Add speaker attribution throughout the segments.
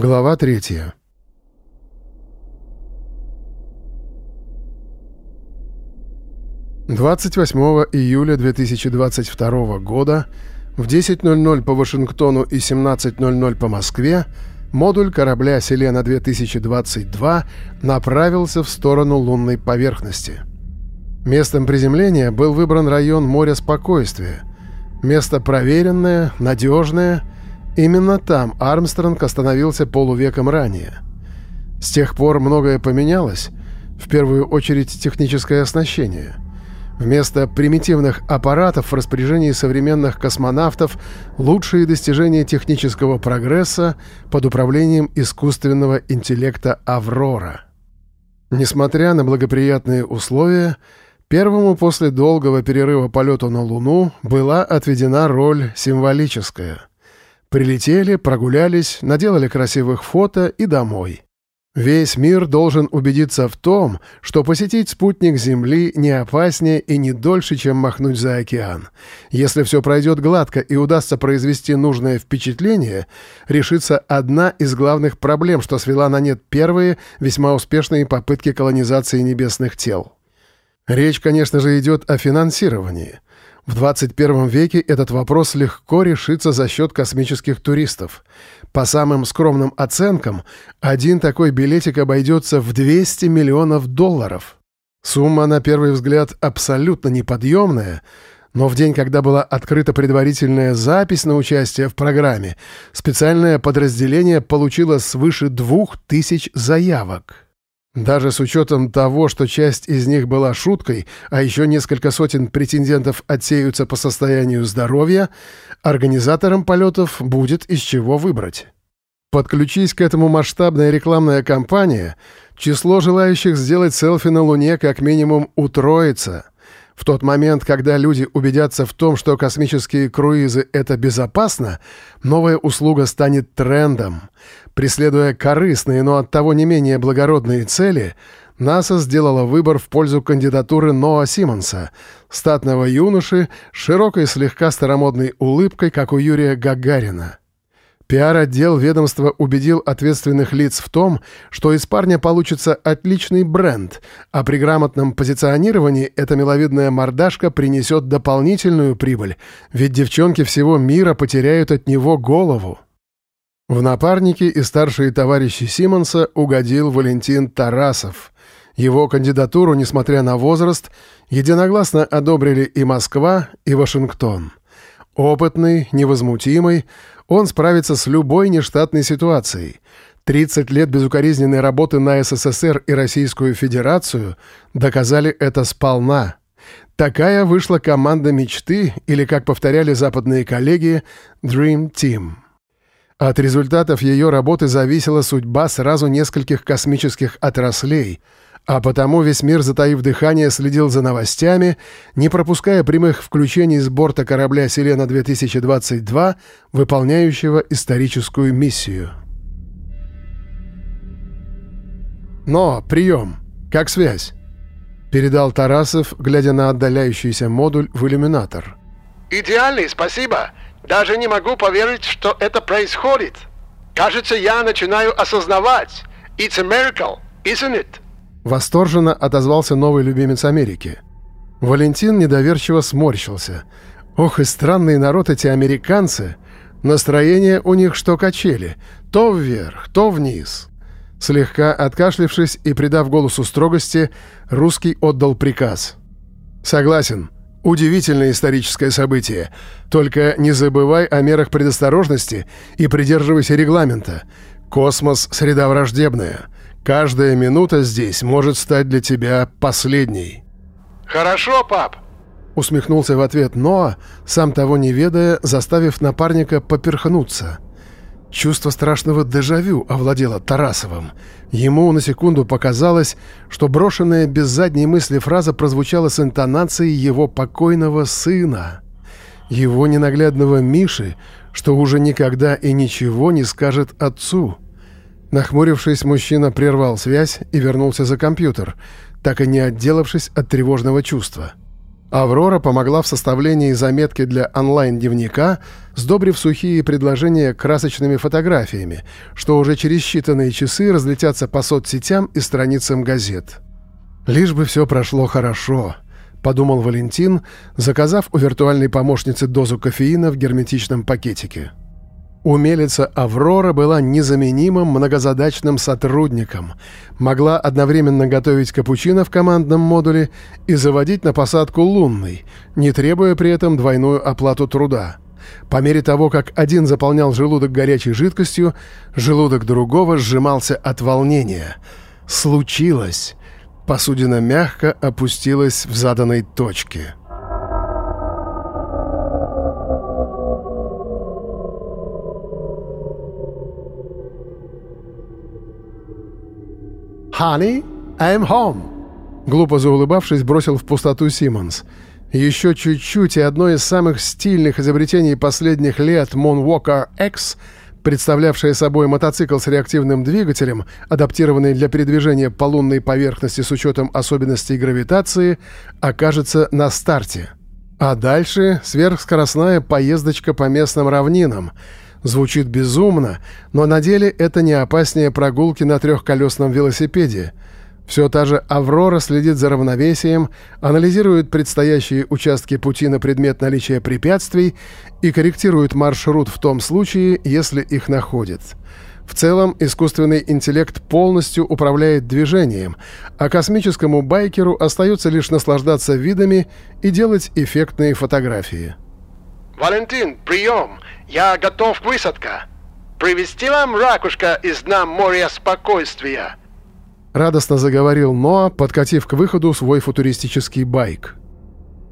Speaker 1: Глава третья. Двадцать восьмого июля 2022 года в 10.00 по Вашингтону и 17.00 по Москве модуль корабля «Селена-2022» направился в сторону лунной поверхности. Местом приземления был выбран район моря спокойствия. Место проверенное, надежное — Именно там Армстронг остановился полувеком ранее. С тех пор многое поменялось, в первую очередь техническое оснащение. Вместо примитивных аппаратов в распоряжении современных космонавтов лучшие достижения технического прогресса под управлением искусственного интеллекта «Аврора». Несмотря на благоприятные условия, первому после долгого перерыва полету на Луну была отведена роль символическая – Прилетели, прогулялись, наделали красивых фото и домой. Весь мир должен убедиться в том, что посетить спутник Земли не опаснее и не дольше, чем махнуть за океан. Если все пройдет гладко и удастся произвести нужное впечатление, решится одна из главных проблем, что свела на нет первые весьма успешные попытки колонизации небесных тел. Речь, конечно же, идет о финансировании – в 21 веке этот вопрос легко решится за счет космических туристов. По самым скромным оценкам, один такой билетик обойдется в 200 миллионов долларов. Сумма, на первый взгляд, абсолютно неподъемная, но в день, когда была открыта предварительная запись на участие в программе, специальное подразделение получило свыше двух тысяч заявок. Даже с учетом того, что часть из них была шуткой, а еще несколько сотен претендентов отсеются по состоянию здоровья, организаторам полетов будет из чего выбрать. Подключись к этому масштабная рекламная кампания, число желающих сделать селфи на Луне как минимум утроится. В тот момент, когда люди убедятся в том, что космические круизы — это безопасно, новая услуга станет трендом. Преследуя корыстные, но оттого не менее благородные цели, НАСА сделала выбор в пользу кандидатуры Ноа Симмонса, статного юноши с широкой слегка старомодной улыбкой, как у Юрия Гагарина. Пиар-отдел ведомства убедил ответственных лиц в том, что из парня получится отличный бренд, а при грамотном позиционировании эта миловидная мордашка принесет дополнительную прибыль, ведь девчонки всего мира потеряют от него голову. В напарники и старшие товарищи Симонса угодил Валентин Тарасов. Его кандидатуру, несмотря на возраст, единогласно одобрили и Москва, и Вашингтон. Опытный, невозмутимый, он справится с любой нештатной ситуацией. 30 лет безукоризненной работы на СССР и Российскую Федерацию доказали это сполна. Такая вышла команда мечты, или, как повторяли западные коллеги, Dream Team. От результатов ее работы зависела судьба сразу нескольких космических отраслей, а потому весь мир, затаив дыхание, следил за новостями, не пропуская прямых включений с борта корабля «Селена-2022», выполняющего историческую миссию. «Но, прием! Как связь?» — передал Тарасов, глядя на отдаляющийся модуль в иллюминатор.
Speaker 2: «Идеальный, спасибо!» Даже не могу поверить, что это происходит. Кажется, я начинаю осознавать. It's a miracle, isn't it?
Speaker 1: Восторженно отозвался новый любимец Америки. Валентин недоверчиво сморщился. Ох, и странный народ эти американцы. Настроение у них что качели. То вверх, то вниз. Слегка откашлившись и придав голосу строгости, русский отдал приказ. «Согласен. Удивительное историческое событие. Только не забывай о мерах предосторожности и придерживайся регламента. Космос — среда враждебная. Каждая минута здесь может стать для тебя последней».
Speaker 2: «Хорошо, пап», —
Speaker 1: усмехнулся в ответ Ноа, сам того не ведая, заставив напарника поперхнуться — Чувство страшного дежавю овладело Тарасовым. Ему на секунду показалось, что брошенная без задней мысли фраза прозвучала с интонацией его покойного сына. Его ненаглядного Миши, что уже никогда и ничего не скажет отцу. Нахмурившись, мужчина прервал связь и вернулся за компьютер, так и не отделавшись от тревожного чувства. Аврора помогла в составлении заметки для онлайн-дневника, сдобрив сухие предложения красочными фотографиями, что уже через считанные часы разлетятся по соцсетям и страницам газет. «Лишь бы все прошло хорошо», — подумал Валентин, заказав у виртуальной помощницы дозу кофеина в герметичном пакетике. Умелица Аврора была незаменимым многозадачным сотрудником, могла одновременно готовить капучино в командном модуле и заводить на посадку лунный, не требуя при этом двойную оплату труда. По мере того, как один заполнял желудок горячей жидкостью, желудок другого сжимался от волнения. Случилось. Посудина мягко опустилась в заданной точке.
Speaker 2: «Honey, I'm home!»
Speaker 1: Глупо заулыбавшись, бросил в пустоту Симмонс. Еще чуть-чуть, и одно из самых стильных изобретений последних лет Moonwalker X, представлявшее собой мотоцикл с реактивным двигателем, адаптированный для передвижения по лунной поверхности с учетом особенностей гравитации, окажется на старте. А дальше сверхскоростная поездочка по местным равнинам — Звучит безумно, но на деле это не опаснее прогулки на трехколесном велосипеде. Все та же «Аврора» следит за равновесием, анализирует предстоящие участки пути на предмет наличия препятствий и корректирует маршрут в том случае, если их находит. В целом, искусственный интеллект полностью управляет движением, а космическому байкеру остается лишь наслаждаться видами и делать эффектные фотографии.
Speaker 2: «Валентин, прием! Я готов к высадке! Привезти вам ракушка из дна моря спокойствия!»
Speaker 1: Радостно заговорил Ноа, подкатив к выходу свой футуристический байк.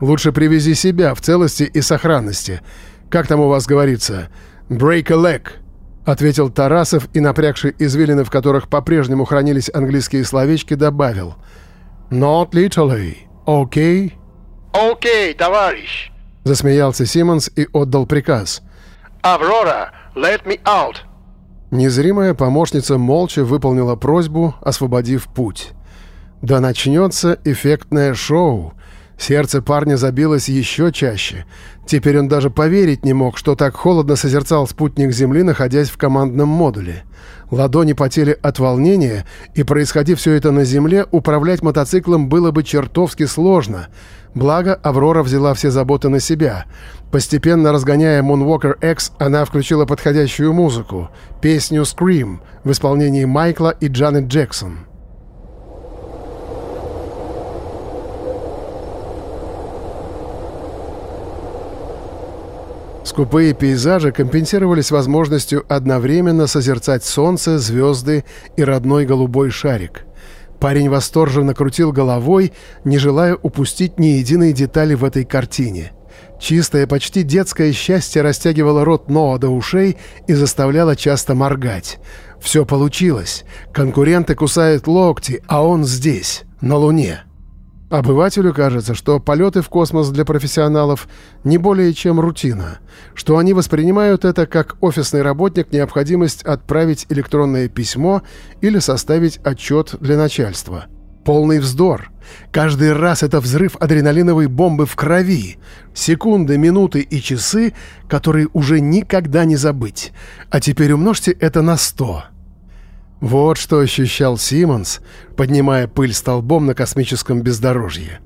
Speaker 1: «Лучше привези себя в целости и сохранности. Как там у вас говорится? Break a leg!» — ответил Тарасов и, напрягший извилины, в которых по-прежнему хранились английские словечки, добавил. «Not literally, okay?»
Speaker 2: «Окей, товарищ!»
Speaker 1: — засмеялся Симмонс и отдал приказ.
Speaker 2: «Аврора, let me out!»
Speaker 1: Незримая помощница молча выполнила просьбу, освободив путь. Да начнется эффектное шоу. Сердце парня забилось еще чаще. Теперь он даже поверить не мог, что так холодно созерцал спутник Земли, находясь в командном модуле. Ладони потели от волнения, и, происходив все это на Земле, управлять мотоциклом было бы чертовски сложно — Благо, Аврора взяла все заботы на себя. Постепенно разгоняя Moonwalker X, она включила подходящую музыку — песню «Scream» в исполнении Майкла и Джанет Джексон. Скупые пейзажи компенсировались возможностью одновременно созерцать солнце, звезды и родной голубой шарик — Парень восторженно крутил головой, не желая упустить ни единой детали в этой картине. Чистое, почти детское счастье растягивало рот Ноа до ушей и заставляло часто моргать. Все получилось. Конкуренты кусают локти, а он здесь, на Луне. Обывателю кажется, что полеты в космос для профессионалов не более чем рутина, что они воспринимают это как офисный работник необходимость отправить электронное письмо или составить отчет для начальства. Полный вздор. Каждый раз это взрыв адреналиновой бомбы в крови. Секунды, минуты и часы, которые уже никогда не забыть. А теперь умножьте это на сто. Вот что ощущал Симмонс, поднимая пыль столбом на космическом бездорожье.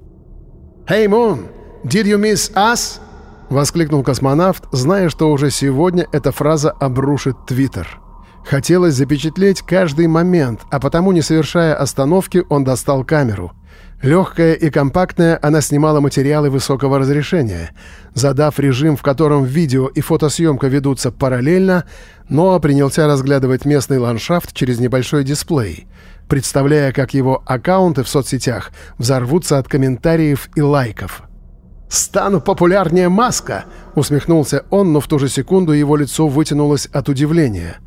Speaker 2: «Hey, Moon, did you miss us?»
Speaker 1: — воскликнул космонавт, зная, что уже сегодня эта фраза обрушит Твиттер. Хотелось запечатлеть каждый момент, а потому, не совершая остановки, он достал камеру — Легкая и компактная, она снимала материалы высокого разрешения. Задав режим, в котором видео и фотосъемка ведутся параллельно, Ноа принялся разглядывать местный ландшафт через небольшой дисплей, представляя, как его аккаунты в соцсетях взорвутся от комментариев и лайков.
Speaker 2: «Стану популярнее Маска!» — усмехнулся он, но в ту же секунду его лицо вытянулось от удивления —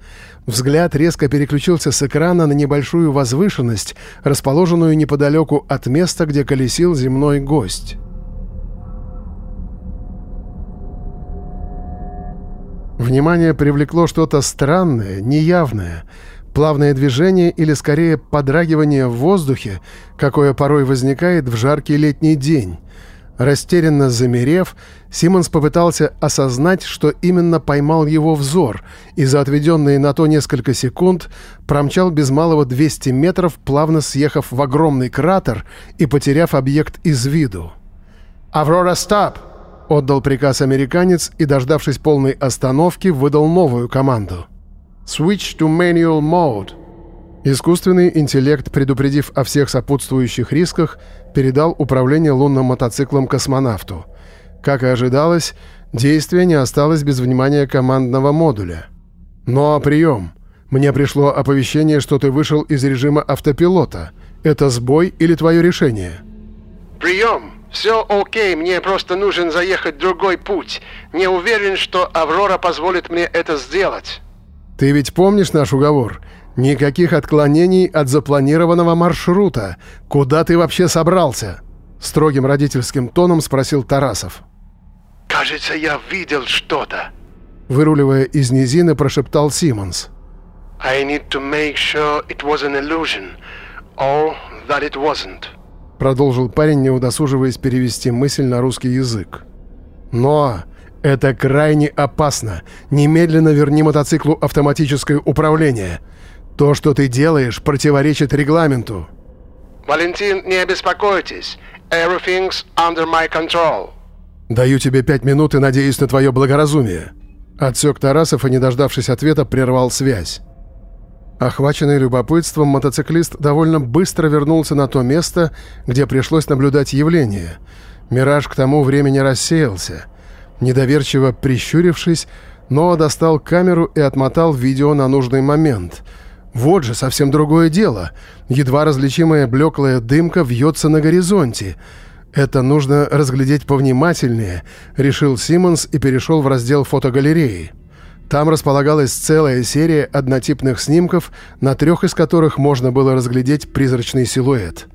Speaker 1: Взгляд резко переключился с экрана на небольшую возвышенность, расположенную неподалеку от места, где колесил земной гость. Внимание привлекло что-то странное, неявное, плавное движение или скорее подрагивание в воздухе, какое порой возникает в жаркий летний день. Растерянно замерев, Симмонс попытался осознать, что именно поймал его взор, и за отведенные на то несколько секунд промчал без малого 200 метров, плавно съехав в огромный кратер и потеряв объект из виду. «Аврора, стоп!» — отдал приказ американец и, дождавшись полной остановки, выдал новую команду. «Switch to manual mode». Искусственный интеллект, предупредив о всех сопутствующих рисках, передал управление лунным мотоциклом космонавту. Как и ожидалось, действие не осталось без внимания командного модуля. «Но прием! Мне пришло оповещение, что ты вышел из режима автопилота. Это сбой или твое решение?»
Speaker 2: «Прием! Все окей, мне просто нужен заехать другой путь. Не уверен, что Аврора позволит мне это сделать».
Speaker 1: «Ты ведь помнишь наш уговор?» «Никаких отклонений от запланированного маршрута. Куда ты вообще собрался?» Строгим родительским тоном спросил Тарасов.
Speaker 2: «Кажется, я видел что-то»,
Speaker 1: выруливая из низины, прошептал Симмонс.
Speaker 2: «I need to make sure it was an illusion, or that it wasn't»,
Speaker 1: продолжил парень, не удосуживаясь перевести мысль на русский язык. «Но это крайне опасно. Немедленно верни мотоциклу автоматическое управление. То, что ты делаешь, противоречит регламенту».
Speaker 2: «Валентин, не беспокойтесь. Everything's under my control».
Speaker 1: «Даю тебе пять минут и надеюсь на твое благоразумие». Отсек Тарасов и, не дождавшись ответа, прервал связь. Охваченный любопытством, мотоциклист довольно быстро вернулся на то место, где пришлось наблюдать явление. Мираж к тому времени рассеялся. Недоверчиво прищурившись, Ноа достал камеру и отмотал видео на нужный момент — вот же совсем другое дело. Едва различимая блеклая дымка вьется на горизонте. Это нужно разглядеть повнимательнее, решил Симмонс и перешел в раздел фотогалереи. Там располагалась целая серия однотипных снимков, на трех из которых можно было разглядеть призрачный силуэт.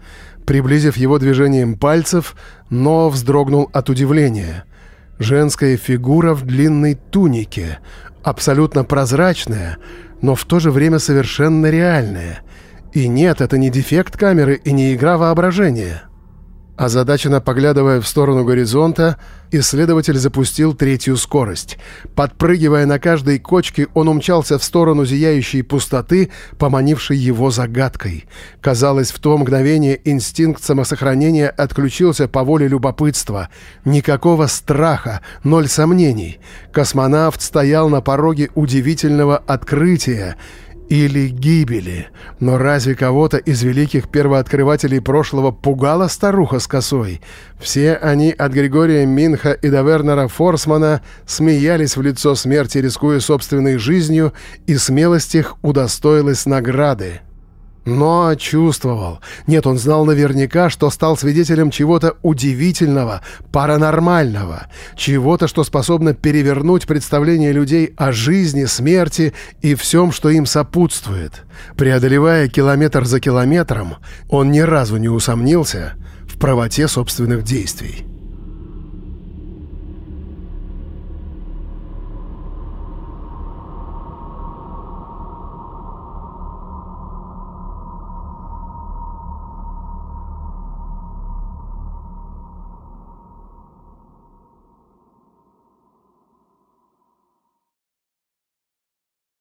Speaker 1: Приблизив его движением пальцев, но вздрогнул от удивления. Женская фигура в длинной тунике, абсолютно прозрачная, но в то же время совершенно реальное. И нет, это не дефект камеры и не игра воображения. Озадаченно поглядывая в сторону горизонта, исследователь запустил третью скорость. Подпрыгивая на каждой кочке, он умчался в сторону зияющей пустоты, поманившей его загадкой. Казалось, в то мгновение инстинкт самосохранения отключился по воле любопытства. Никакого страха, ноль сомнений. Космонавт стоял на пороге удивительного открытия — или гибели. Но разве кого-то из великих первооткрывателей прошлого пугала старуха с косой? Все они от Григория Минха и до Вернера Форсмана смеялись в лицо смерти, рискуя собственной жизнью, и смелость их удостоилась награды. Но чувствовал. Нет, он знал наверняка, что стал свидетелем чего-то удивительного, паранормального. Чего-то, что способно перевернуть представление людей о жизни, смерти и всем, что им сопутствует. Преодолевая километр за километром, он ни разу не усомнился в правоте собственных действий.